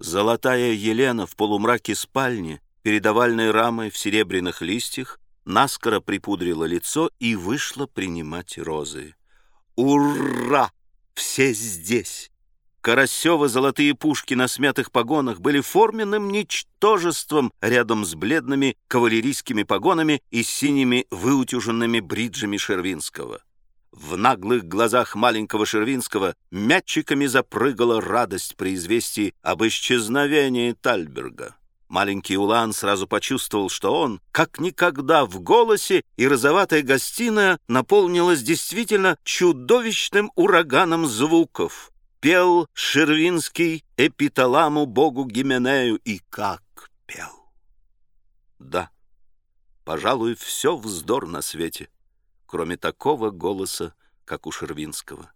Золотая Елена в полумраке спальни, перед овальной рамой в серебряных листьях, наскоро припудрила лицо и вышла принимать розы. «Ура! Все здесь!» Карасевы золотые пушки на смятых погонах были форменным ничтожеством рядом с бледными кавалерийскими погонами и синими выутюженными бриджами Шервинского. В наглых глазах маленького Шервинского мячиками запрыгала радость при известии об исчезновении Тальберга. Маленький Улан сразу почувствовал, что он, как никогда в голосе, и розоватая гостиная наполнилась действительно чудовищным ураганом звуков. Пел Шервинский эпиталаму богу Гименею, и как пел. Да, пожалуй, все вздор на свете кроме такого голоса, как у Шервинского.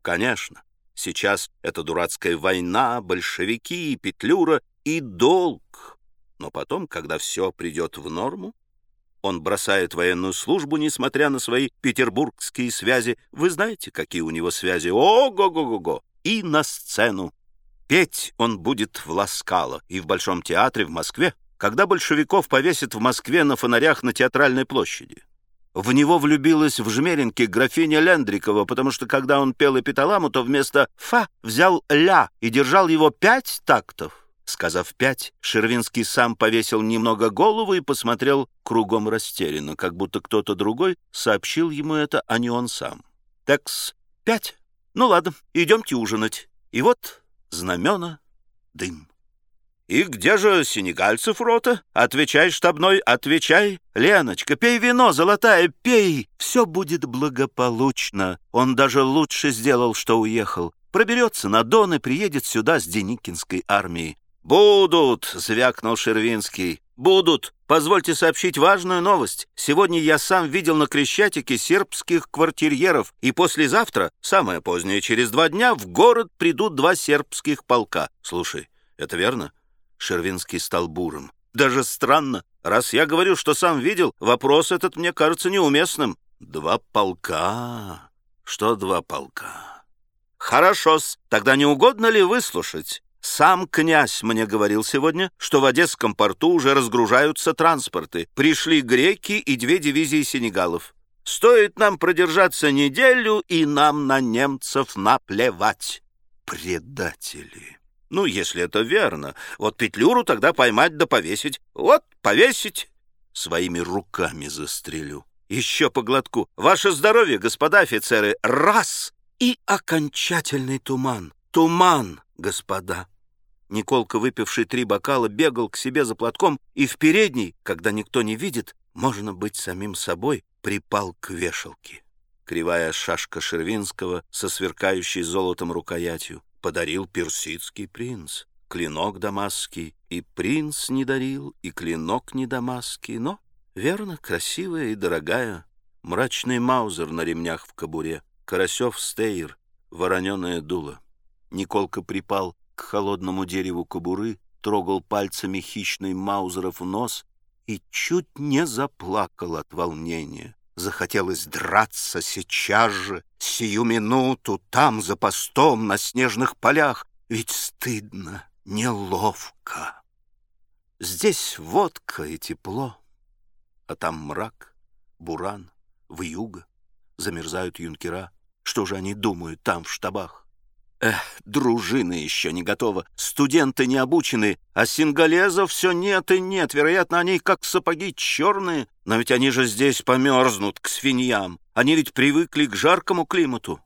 Конечно, сейчас это дурацкая война, большевики, петлюра и долг. Но потом, когда все придет в норму, он бросает военную службу, несмотря на свои петербургские связи. Вы знаете, какие у него связи? Ого-го-го-го! И на сцену. Петь он будет в Ласкало и в Большом театре в Москве, когда большевиков повесят в Москве на фонарях на Театральной площади. В него влюбилась в Жмеринке графиня Лендрикова, потому что, когда он пел эпиталаму, то вместо «фа» взял «ля» и держал его пять тактов. Сказав пять, Шервинский сам повесил немного голову и посмотрел кругом растерянно, как будто кто-то другой сообщил ему это, а не он сам. «Такс, пять? Ну ладно, идемте ужинать». И вот знамена, дым. «И где же сенегальцев рота? Отвечай, штабной, отвечай. Леночка, пей вино, золотая, пей. Все будет благополучно. Он даже лучше сделал, что уехал. Проберется на Дон и приедет сюда с Деникинской армией». «Будут!» — звякнул Шервинский. «Будут! Позвольте сообщить важную новость. Сегодня я сам видел на Крещатике сербских квартирьеров, и послезавтра, самое позднее, через два дня, в город придут два сербских полка. Слушай, это верно?» Шервинский стал буром. «Даже странно. Раз я говорю, что сам видел, вопрос этот мне кажется неуместным. Два полка? Что два полка?» «Хорошо-с. Тогда не угодно ли выслушать?» Сам князь мне говорил сегодня, что в Одесском порту уже разгружаются транспорты. Пришли греки и две дивизии сенегалов. Стоит нам продержаться неделю, и нам на немцев наплевать. Предатели. Ну, если это верно. Вот Петлюру тогда поймать да повесить. Вот, повесить. Своими руками застрелю. Еще по глотку. Ваше здоровье, господа офицеры. Раз! И окончательный туман. Туман, господа. Николка, выпивший три бокала, бегал к себе за платком, и в передней, когда никто не видит, можно быть самим собой, припал к вешалке. Кривая шашка Шервинского со сверкающей золотом рукоятью подарил персидский принц. Клинок дамасский и принц не дарил, и клинок не дамасский, но, верно, красивая и дорогая. Мрачный маузер на ремнях в кобуре, Карасев стейр, вороненое дуло. Николка припал к холодному дереву кобуры, трогал пальцами хищный маузеров нос и чуть не заплакал от волнения. Захотелось драться сейчас же, сию минуту, там, за постом, на снежных полях. Ведь стыдно, неловко. Здесь водка и тепло, а там мрак, буран, вьюга. Замерзают юнкера. Что же они думают там, в штабах? Эх, дружина еще не готова, студенты не обучены, а сингалезов все нет и нет. Вероятно, они как сапоги черные, но ведь они же здесь померзнут к свиньям. Они ведь привыкли к жаркому климату.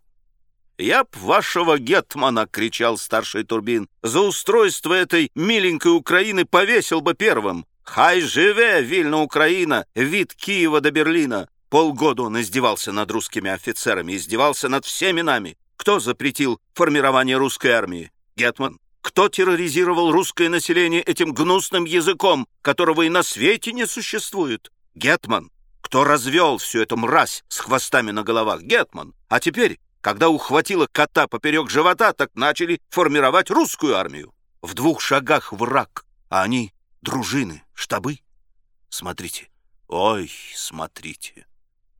«Я б вашего гетмана!» — кричал старший Турбин. «За устройство этой миленькой Украины повесил бы первым! Хай живе, вильна Украина, вид Киева до Берлина!» Полгода он издевался над русскими офицерами, издевался над всеми нами. Кто запретил формирование русской армии? Гетман. Кто терроризировал русское население этим гнусным языком, которого и на свете не существует? Гетман. Кто развел всю эту мразь с хвостами на головах? Гетман. А теперь, когда ухватило кота поперек живота, так начали формировать русскую армию. В двух шагах враг, а они дружины, штабы. Смотрите, ой, смотрите.